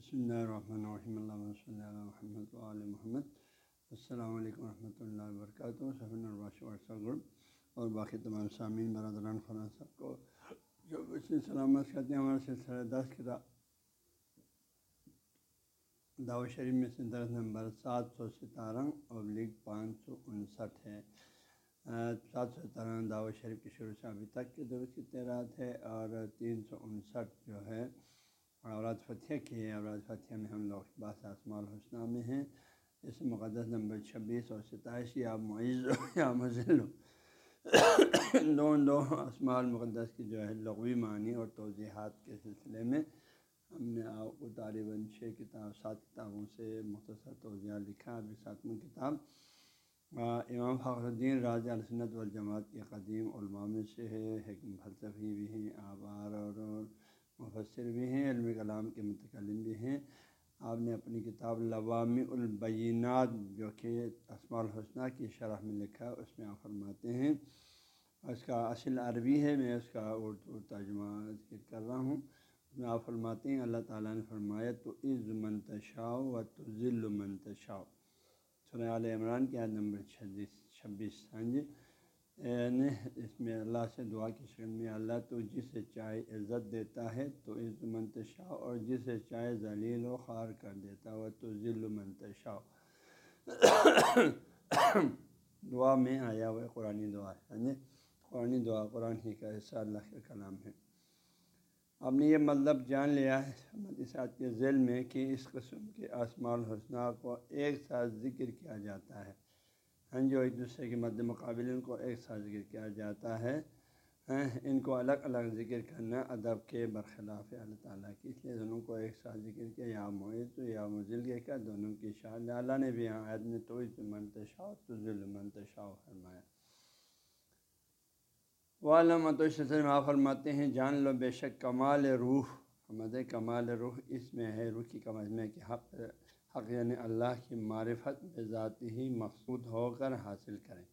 بسم اللہ الرحمن الرحیم اللہ صلی اللہ محمد علیہ محمد السلام علیکم ورحمۃ اللہ وبرکاتہ صفین الباش واٹسپ گروپ اور باقی تمام سامعین برادران خران سب کو جو سلامت کرتے ہیں ہمارے سلسلہ دس کتاب دعو شریف میں سے درس نمبر سات سو ستارہ ابلیغ پانچ سو انسٹھ ہے سات سو ستارہ دعوت شریف کی شروع سے ابھی تک کے درست کی تعداد ہے اور تین سو انسٹھ جو ہے اوراد فتح کی ہے، اوراد فتح میں ہم لوگ باس اسماع الحسنہ میں ہیں۔ اس مقدس نمبر چھبیس اور ستائیس، یا معیز یا مزل دو دو اسماع المقدس کی جو ہے لغوی معنی اور توضیحات کے سلسلے میں ہم نے آپ کو طالباً چھ کتاب، سات کتابوں سے مختصر توضیحات لکھا۔ ابھی ساتواں کتاب امام فخر الدین راج السنت والجماعت کے قدیم علماء میں سے ہے۔ حکم فلسفی بھی ہیں، آبار اور۔ مفسر بھی ہیں، علم کلام کے متکلم بھی ہیں۔ آپ نے اپنی کتاب لوامی البینات جو کہ اسماع الحسنہ کی شرح میں لکھا اس میں آپ فرماتے ہیں۔ اس کا اصل عربی ہے، میں اس کا اردو ترجمہ ذکر کر رہا ہوں۔ اس میں آپ فرماتے ہیں، اللہ تعالیٰ نے فرمایا تو عز منتشاء و تو ذل منتشاء سر عال عمران کی عاد نمبر چھبیس چھبیس ہاں جی۔ یعنی اس میں اللہ سے دعا کی شکل میں اللہ تو جسے چاہے عزت دیتا ہے، تو عز منتشا اور جسے چاہے ذلیل و خوار کر دیتا ہو تو ذل منتشا دعا میں آیا ہوا قرآن دعا ہے یعنی ہاں قرآن دعا، قرآن ہی کا حصہ اللہ کا کلام ہے۔ آپ نے یہ مطلب جان لیا ہے ساتھ کے ذیل میں کہ اس قسم کے آسماء الحسنہ کو ایک ساتھ ذکر کیا جاتا ہے۔ ہاں جو ایک دوسرے کے مد مقابل ان کو ایک ساتھ ذکر کیا جاتا ہے۔ ہاں، ان کو الگ الگ ذکر کرنا ادب کے برخلاف اللہ تعالیٰ کی۔ اس لیے دونوں کو ایک ساتھ ذکر کیا، یا معیز یا مزل کے کیا، دونوں کی شاہ اللہ نے بھی یہاں عید میں تو منتشا تو ظلم منتشا فرمایا۔ وہ علامت میں آپ فرماتے ہیں، جان لو بے شک کمال روح۔ حمد کمال روح، اس میں ہے، روح کی کمال میں کہ حق حق یعنی اللہ کی معرفت بے ذاتی ہی مقصود ہو کر حاصل کریں۔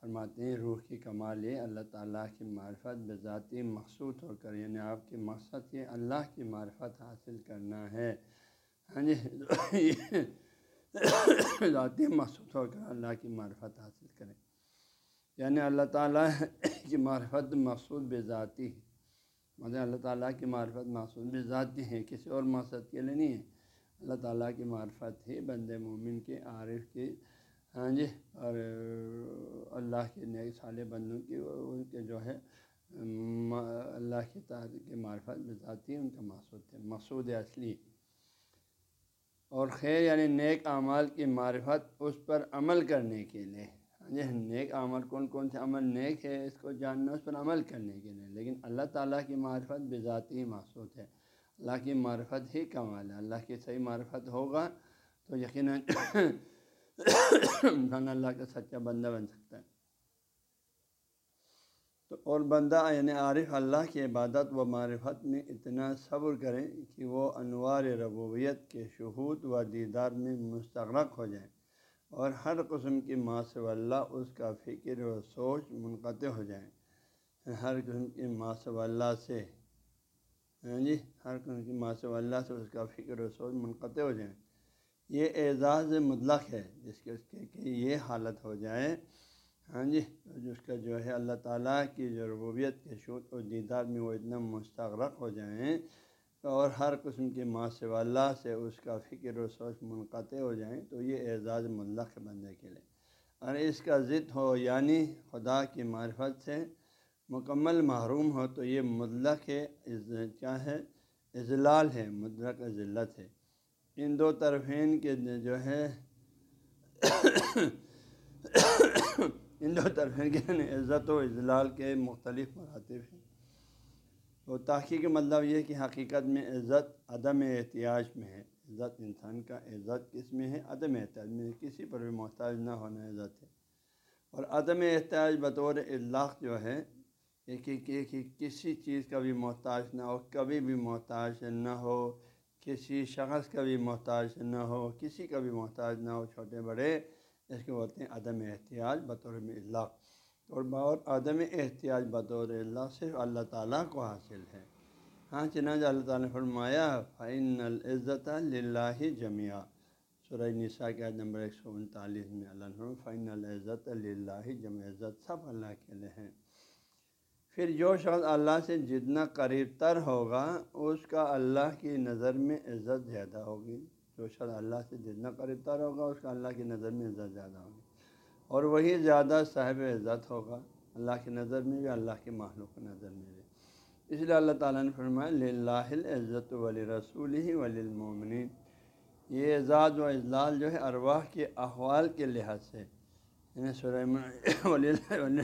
فرماتے ہیں، روح کی کمال یہ اللہ تعالیٰ کی معرفت بے ذاتی مقصود ہو کر یعنی آپ کے مقصد یہ اللہ کی معرفت حاصل کرنا ہے۔ ہاں جی ذاتی مقصود ہو کر اللہ کی معرفت حاصل کریں۔ یعنی اللہ تعالیٰ کی معرفت مقصود بے ذاتی مطلب اللہ تعالیٰ کی معرفت مقصود بے ذاتی ہے، کسی اور مقصد کے لیے نہیں ہے۔ اللہ تعالیٰ کی معرفت ہی بند مومن کے عارف کی ہاں جی اور اللہ کے نئے سال بندوں کی، ان کے جو ہے اللہ کی تعداد کی معرفت بذاتی ان کا مقصود ہے، مقصود اصلی۔ اور خیر یعنی نیک اعمال کی معرفت اس پر عمل کرنے کے لیے۔ ہاں جی نیک عمل کون کون سے؟ عمل نیک ہے، اس کو جاننا، اس پر عمل کرنے کے لیے۔ لیکن اللہ تعالیٰ کی معرفت بذاتی مقصود ہے۔ اللہ کی معرفت ہی کمال ہے۔ اللہ کی صحیح معرفت ہوگا تو یقیناً انسان اللہ کا سچا بندہ بن سکتا ہے۔ تو اور بندہ یعنی عارف اللہ کی عبادت و معرفت میں اتنا صبر کریں کہ وہ انوار ربویت کے شہود و دیدار میں مستغرق ہو جائیں اور ہر قسم کی ماں اللہ اس کا فکر و سوچ منقطع ہو جائیں ہر قسم کی ماں اللہ سے جی ہر قسم کی ماں اللہ سے اس کا فکر و سوچ منقطع ہو جائیں یہ اعزاز مطلق ہے جس کے اس کے کہ یہ حالت ہو جائے۔ ہاں جی جس کا جو ہے اللہ تعالیٰ کی جو ربوبیت کے شوت و دیدار میں وہ اتنا مستغرق ہو جائیں اور ہر قسم کے ماں اللہ سے اس کا فکر و سوچ منقطع ہو جائیں تو یہ اعزاز مطلق بندے کے لیے۔ اور اس کا ضد ہو یعنی خدا کی معرفت سے مکمل محروم ہو تو یہ مطلق ہے کیا ہے؟ اضلال ہے، مطلق ذلت ہے۔ ان دو طرفین کے جو ہے، ان دو طرفین کے یعنی عزت و اضلال کے مختلف مراتب ہیں۔ تو تاخیر کے مطلب یہ کہ حقیقت میں عزت عدم احتیاج میں ہے۔ عزت انسان کا عزت کس میں ہے؟ عدم احتیاج میں کسی پر بھی محتاج نہ ہونا عزت ہے۔ اور عدم احتیاج بطور الاخ جو ہے کہ کسی چیز کا بھی محتاج نہ ہو، کبھی بھی محتاج نہ ہو، کسی شخص کا بھی محتاج نہ ہو، کسی کا بھی محتاج نہ ہو، چھوٹے بڑے، اس کے بولتے ہیں عدم احتیاط بطور اللہ اور بہت عدم احتیاط بطور اللہ صرف اللہ تعالیٰ کو حاصل ہے۔ ہاں چنانچہ اللہ تعالیٰ نے فرمایا فعن العزت اللہ جمعہ سورہ نساء کے نمبر ایک سو انتالیس میں اللہ نے فعن العزت اللہ جمع عزت سب اللہ کے لیے ہیں۔ پھر جو شخص اللہ سے جتنا قریب تر ہوگا، اس کا اللہ کی نظر میں عزت زیادہ ہوگی۔ جو شخص اللہ سے جتنا قریب تر ہوگا، اس کا اللہ کی نظر میں عزت زیادہ ہوگی۔ اور وہی زیادہ صاحب عزت ہوگا۔ اللہ کی نظر میں بھی، اللہ کے معلوم نظر میں بھی۔ اس لیے اللہ تعالیٰ نے فرمایا عزت ولی رسول ہی ولی المومنین یہ اعزاز و اضلاع جو ہے، ارواح کے احوال کے لحاظ سے۔ یعنی سورہ ولی ولی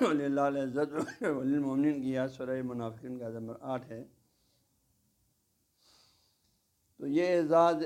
اللہ عزت ولی کی یاد سورہ منافقین کا نمبر آٹھ ہے۔ تو یہ اعزاز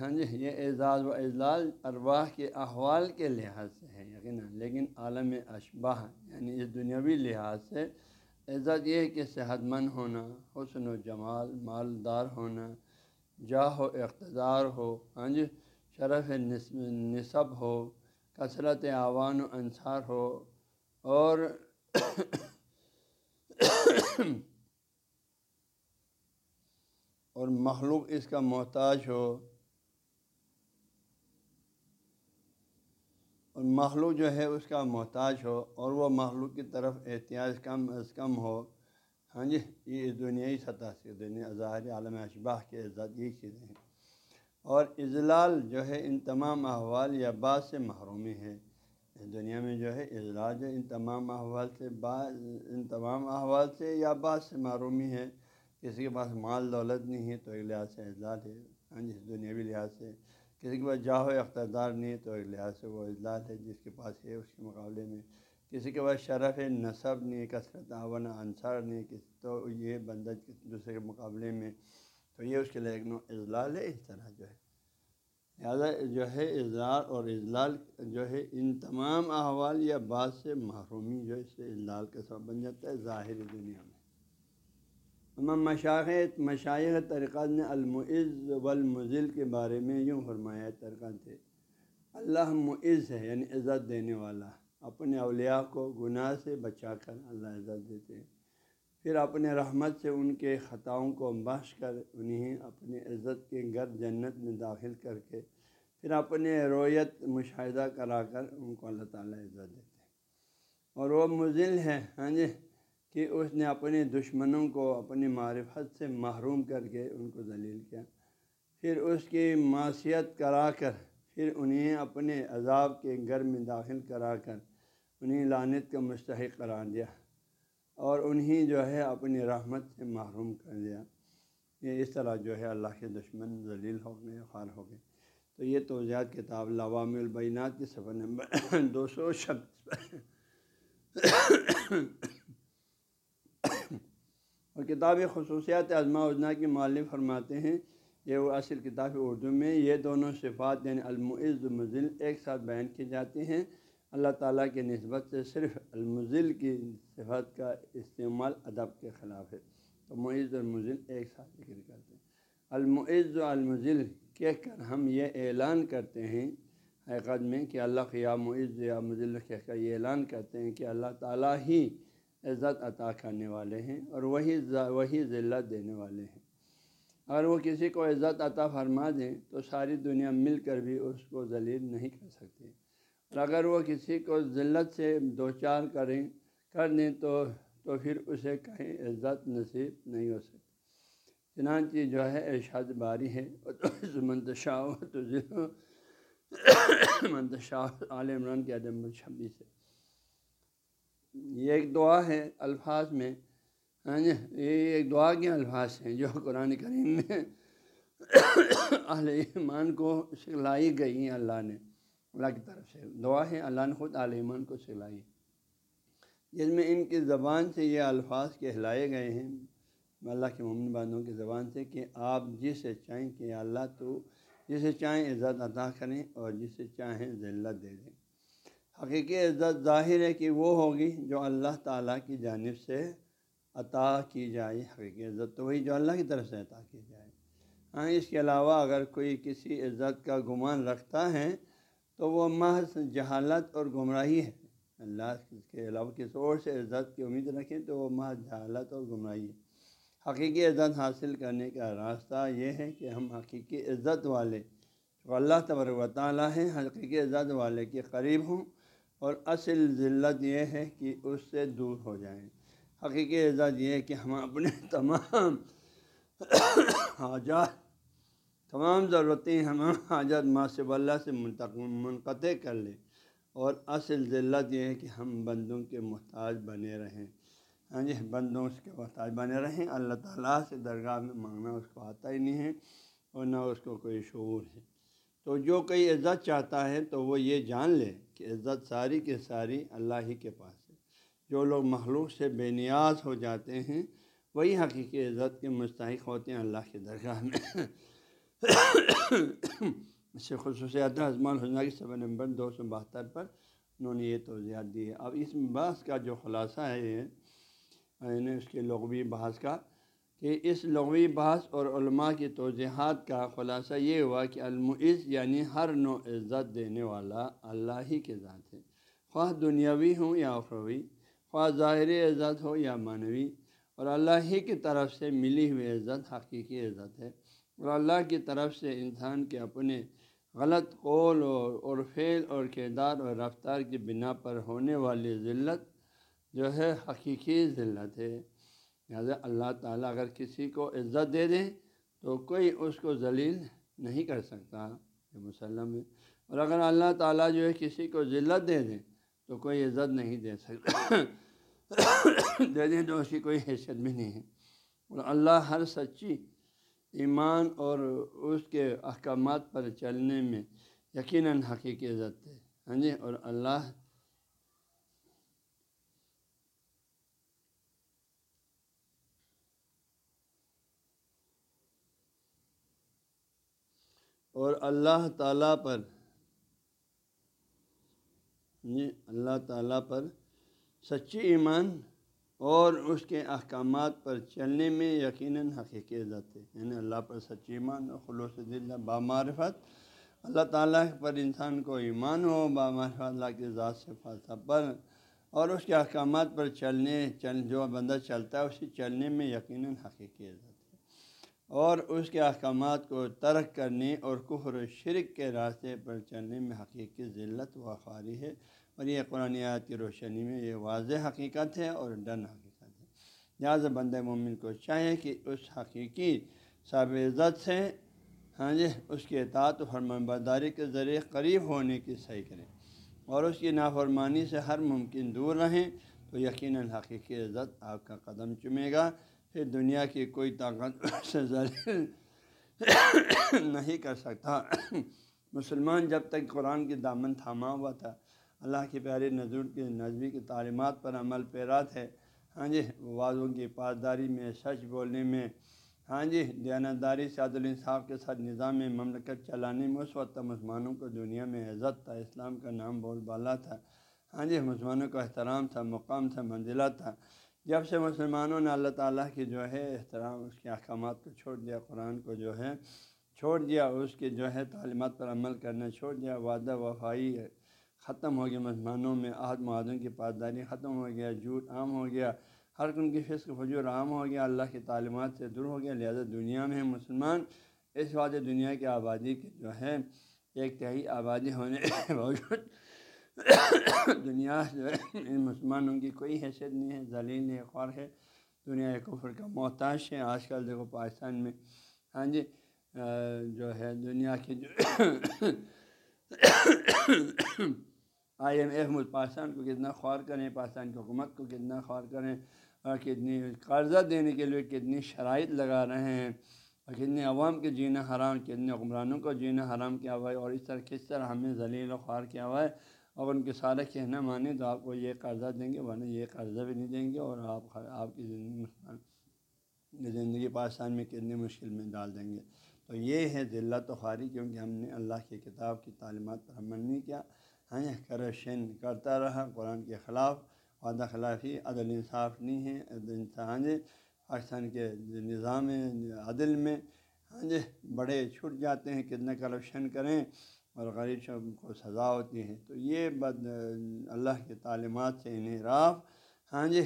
ہاں جی یہ اعزاز و اضلاع ارواح کے احوال کے لحاظ سے ہے، یقیناً۔ لیکن عالم اشباہ یعنی اس دنیاوی لحاظ سے عزت یہ ہے کہ صحت مند ہونا، حسن و جمال، مالدار ہونا، جاہ و اقتدار ہو ہاں جی شرف نصب ہو، کثرت عوان و انصار ہو اور اور مخلوق اس کا محتاج ہو۔ اور مخلوق جو ہے اس کا محتاج ہو اور وہ مخلوق کی طرف احتیاط کم از کم ہو۔ ہاں جی یہ دنیائی سطح سے، دنیا ظاہر عالم اشباہ کے عزت یہ چیزیں ہیں۔ اور اضلال جو ہے ان تمام احوال یا بعض سے محرومی ہے دنیا میں جو ہے اضلاع جو ان تمام احوال سے بعض ان تمام احوال سے یا بعض سے محرومی ہے۔ کسی کے پاس مال دولت نہیں ہے تو ایک لحاظ سے اضلاع ہے۔ ہاں جی دنیاوی لحاظ سے۔ کسی کے پاس جاہو اقتدار نہیں ہے تو ایک لحاظ سے وہ اجلاس ہے جس کے پاس ہے اس کے مقابلے میں۔ کسی کے پاس شرف نصب نہیں کثرت، آون، انصار نہیں کس تو یہ بندہ دوسرے کے مقابلے میں تو یہ اس کے لیے ایک نو اضلاع ہے، اس طرح جو ہے۔ لہٰذا جو ہے اضلاع اور اضلاع جو ہے ان تمام احوال یا بعض سے محرومی جو ہے اس سے اضلاع کا سبب بن جاتا ہے ظاہری دنیا میں۔ امام مشاغ مشائق طریقات نے المعز والمزل کے بارے میں یوں فرمایا ترکات تھے، اللہ معز ہے یعنی عزت دینے والا، اپنے اولیاء کو گناہ سے بچا کر اللہ عزت دیتے ہیں۔ پھر اپنے رحمت سے ان کے خطاؤں کو بخش کر انہیں اپنے عزت کے گھر جنت میں داخل کر کے پھر اپنے رویت مشاہدہ کرا کر ان کو اللہ تعالیٰ عزت دیتے ہیں۔ اور وہ مزل ہے ہاں جی کہ اس نے اپنے دشمنوں کو اپنی معرفت سے محروم کر کے ان کو ذلیل کیا۔ پھر اس کی معاشیت کرا کر پھر انہیں اپنے عذاب کے گھر میں داخل کرا کر انہیں لانت کا مستحق قرار دیا۔ اور انہیں جو ہے اپنی رحمت سے محروم کر دیا۔ یہ اس طرح جو ہے اللہ کے دشمن ذلیل ہو گئے خار ہو گئے۔ تو یہ توضیحات کتاب لوام البینات کے سفر نمبر دو سو چھبیس اور کتاب خصوصیات ازما اجنا کی مالف فرماتے ہیں یہ وہ اصل کتاب اردو میں یہ دونوں صفات یعنی المعز مزل ایک ساتھ بیان کی جاتی ہیں۔ اللہ تعالیٰ کی نسبت سے صرف المزل کی صفات کا استعمال ادب کے خلاف ہے۔ تو معز اور مزل ایک ساتھ ذکر کرتے ہیں۔ المعز و المزل کہہ کر ہم یہ اعلان کرتے ہیں حقیقت میں کہ اللہ یا معز یا مزل کہہ کر یہ اعلان کرتے ہیں کہ اللہ تعالیٰ ہی عزت عطا کرنے والے ہیں اور وہی وہی ذلت دینے والے ہیں۔ اگر وہ کسی کو عزت عطا فرما دیں تو ساری دنیا مل کر بھی اس کو ذلیل نہیں کر سکتی اور اگر وہ کسی کو ذلت سے دو چار کریں کر دیں تو تو پھر اسے کہیں عزت نصیب نہیں ہو سکتی۔ چنانچہ جو ہے ارشاد باری ہے۔ منتشا تو منتشا عال عمران کے عدم چھبیس ہے یہ ایک دعا ہے الفاظ میں۔ ہاں جی یہ ایک دعا کے الفاظ ہیں جو قرآن کریم میں اہل ایمان کو سکھلائی گئی ہیں اللہ نے۔ اللہ کی طرف سے۔ دعا ہے اللہ نے خود اہل ایمان کو سکھلائی جس میں ان کی زبان سے یہ الفاظ کہلائے گئے ہیں۔ اللہ کے مومن بندوں کی زبان سے کہ آپ جسے چاہیں کہ اللہ تو جسے چاہیں عزت عطا کریں اور جسے چاہیں ذلت دے دیں۔ حقیقی عزت ظاہر ہے کہ وہ ہوگی جو اللہ تعالیٰ کی جانب سے عطا کی جائے۔ حقیقی عزت تو وہی جو اللہ کی طرف سے عطا کی جائے۔ ہاں اس کے علاوہ اگر کوئی کسی عزت کا گمان رکھتا ہے تو وہ محض جہالت اور گمراہی ہے۔ اللہ کے علاوہ کسی اور سے عزت کی امید رکھیں تو وہ محض جہالت اور گمراہی ہے۔ حقیقی عزت حاصل کرنے کا راستہ یہ ہے کہ ہم حقیقی عزت والے جو اللہ تبر و تعالیٰ ہیں، حقیقی عزت والے کے قریب ہوں اور اصل ذلت یہ ہے کہ اس سے دور ہو جائیں۔ حقیقی عزت یہ ہے کہ ہم اپنے تمام حاجات تمام ضرورتیں ہم حاجت ماسب اللہ سے منقطع کر لیں۔ اور اصل ذلت یہ ہے کہ ہم بندوں کے محتاج بنے رہیں۔ ہاں جی بندوں اس کے محتاج بنے رہیں۔ اللہ تعالیٰ سے درگاہ میں مانگنا اس کو آتا ہی نہیں ہے اور نہ اس کو کوئی شعور ہے۔ تو جو کوئی عزت چاہتا ہے تو وہ یہ جان لے کہ عزت ساری کے ساری اللہ ہی کے پاس ہے۔ جو لوگ مخلوق سے بے نیاز ہو جاتے ہیں، وہی حقیقی عزت کے مستحق ہوتے ہیں اللہ کی درگاہ میں۔ سے خصوصیات اضمان حسنہ کی سب نمبر دو سو بہتر پر انہوں نے یہ توضیحات دی ہے اب اس بحث کا جو خلاصہ ہے یعنی اس کے لغوی بحث کا کہ اس لغوی بحث اور علماء کی توضیحات کا خلاصہ یہ ہوا کہ المعز یعنی ہر نو عزت دینے والا اللہ ہی کے ذات ہے۔ خواہ دنیاوی ہوں یا اخروی خواہ ظاہری عزت ہو یا معنوی، اور اللہ ہی کی طرف سے ملی ہوئی عزت حقیقی عزت ہے۔ اور اللہ کی طرف سے انسان کے اپنے غلط قول اور فعل اور کردار اور رفتار کی بنا پر ہونے والی ذلت جو ہے حقیقی ذلت ہے۔ لہٰذا اللہ تعالیٰ اگر کسی کو عزت دے دیں تو کوئی اس کو ذلیل نہیں کر سکتا یہ مسلم ہے۔ اور اگر اللہ تعالیٰ جو ہے کسی کو ذلت دے دیں تو کوئی عزت نہیں دے سکتا۔ دے دیں تو اس کی کوئی حیثیت بھی نہیں ہے۔ اور اللہ ہر سچی ایمان اور اس کے احکامات پر چلنے میں یقیناً حقیقی عزت ہے۔ ہاں جی اور اللہ اور اللہ تعالیٰ پر ہاں جی اللہ تعالیٰ پر سچی ایمان اور اس کے احکامات پر چلنے میں یقیناً حقیقی عزت ہے۔ یعنی اللہ پر سچی ایمان اور خلوص دل بامعرفت اللہ تعالیٰ پر انسان کو ایمان ہو بامعرفت اللہ کے ذات سے فلسفہ پر۔ اور اس کے احکامات پر چلنے، چل، جو بندہ چلتا ہے، اسی چلنے میں یقیناً حقیقی عزت اور اس کے احکامات کو ترک کرنے اور کفر و شرک کے راستے پر چلنے میں حقیقی ذلت و خاری ہے۔ اور یہ قرآن آیات کی روشنی میں یہ واضح حقیقت ہے اور ڈن حقیقت ہے۔ لہٰذا بند مومن کو چاہے کہ اس حقیقی صاب عزت سے ہاں جی اس کے اطاعت و فرمان برداری کے ذریعے قریب ہونے کی صحیح کریں۔ اور اس کی نافرمانی سے ہر ممکن دور رہیں تو یقیناً حقیقی عزت آپ کا قدم چمے گا۔ پھر دنیا کی کوئی طاقت سے ذریعے نہیں کر سکتا۔ مسلمان جب تک قرآن کی دامن تھاما ہوا تھا اللہ کے پیارے نظور کی نظمی کی تعلیمات پر عمل پیرا تھے ہاں جی واضحوں کی پاسداری میں، سچ بولنے میں۔ ہاں جی دیانتداری سے عدل انصاف کے ساتھ نظام مملکت چلانے میں اس وقت مسلمانوں کو دنیا میں عزت تھا، اسلام کا نام بول بالا تھا۔ ہاں جی مسلمانوں کا احترام تھا، مقام تھا، منزلہ تھا۔ جب سے مسلمانوں نے اللہ تعالیٰ کی جو ہے احترام، اس کے احکامات کو چھوڑ دیا، قرآن کو جو ہے چھوڑ دیا، اس کے جو ہے تعلیمات پر عمل کرنا چھوڑ دیا، وعدہ وفائی ختم ہو گیا مسلمانوں میں عہد معدوں کی پاسداری ختم ہو گیا، جھوٹ عام ہو گیا، ہر کن کی فسق فجور عام ہو گیا، اللہ کی تعلیمات سے دور ہو گیا، لہٰذا دنیا میں مسلمان۔ اس واد دنیا کی آبادی کی جو ہے، ایک تہائی آبادی ہونے کے باوجود دنیا جو ہے مسلمانوں کی کوئی حیثیت نہیں ہے، ذلیل ہے خوار ہے۔ دنیا کفر کا محتاج ہے۔ آج کل دیکھو پاکستان میں ہاں جی جو ہے دنیا کی جو آئی ایم ایف پاکستان کو کتنا خوار کریں، پاکستان کی حکومت کو کتنا خوار کریں، اور کتنی قرضہ دینے کے لیے کتنی شرائط لگا رہے ہیں، اور کتنے عوام کے جینا حرام، کتنے حکمرانوں کو جینا حرام کیا ہوا ہے، اور اس طرح کس طرح ہمیں ذلیل و خوار کیا ہوا ہے اور ان کے سارے کہنا مانیں تو آپ کو یہ قرضہ دیں گے، ورنہ یہ قرضہ بھی نہیں دیں گے، اور آپ آپ کی زندگی زندگی پاکستان میں کتنے مشکل میں ڈال دیں گے۔ تو یہ ہے ذلت و خاری کیونکہ ہم نے اللہ کی کتاب کی تعلیمات پر عمل نہیں کیا۔ ہاں کرپشن کرتا رہا، قرآن کے خلاف وعدہ خلافی، عدل انصاف نہیں ہے، عدل انسان ہاں جی، پاکستان کے نظام عدل میں ہاں جی بڑے چھٹ جاتے ہیں کتنے کرپشن کریں اور غریب شب کو سزا ہوتی ہے۔ تو یہ بد، اللہ کے تعلیمات سے انحراف ہاں جی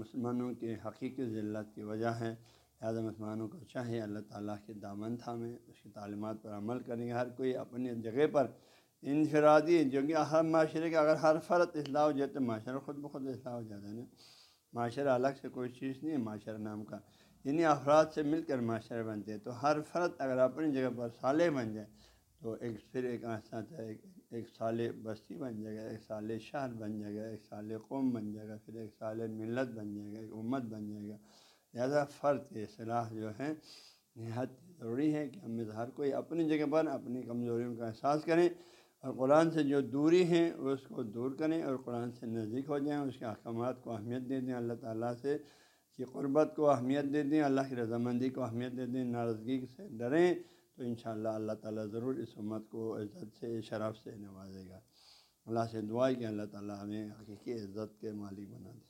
مسلمانوں کے حقیقی ذلت کی وجہ ہے۔ لہٰذا مسلمانوں کو چاہے اللہ تعالیٰ کے دامن تھامیں اس کی تعلیمات پر عمل کریں۔ گے ہر کوئی اپنی جگہ پر انفرادی جو کہ ہر معاشرے کا اگر ہر فرد اصلاح ہو جائے تو معاشرہ خود بخود اصلاح ہو جاتا ہے نا۔ معاشرہ الگ سے کوئی چیز نہیں ہے، معاشرہ نام کا۔ انہیں افراد سے مل کر معاشرے بنتے ہیں۔ تو ہر فرد اگر اپنی جگہ پر صالح بن جائے، تو ایک پھر ایک ایسا ایک ایک سال بستی بن جائے گا، ایک سال شہر بن جائے گا، ایک سال قوم بن جائے گا، پھر ایک سال ملت بن جائے گا، ایک امت بن جائے گا۔ لہٰذا فرد کی اصلاح جو ہے، نہایت ضروری ہے کہ ہم ہر کوئی اپنی جگہ پر اپنی کمزوریوں کا احساس کریں۔ اور قرآن سے جو دوری ہیں اس کو دور کریں اور قرآن سے نزدیک ہو جائیں، اس کے احکامات کو اہمیت دے دیں، اللہ تعالیٰ سے کی قربت کو اہمیت دے دیں، اللہ کی رضامندی کو اہمیت دے دیں، ناراضگی سے ڈریں تو انشاءاللہ اللہ تعالیٰ ضرور اس امت کو عزت سے، شرف سے نوازے گا۔ اللہ سے دعا کہ اللہ تعالیٰ ہمیں حقیقی عزت کے مالک بنا دے۔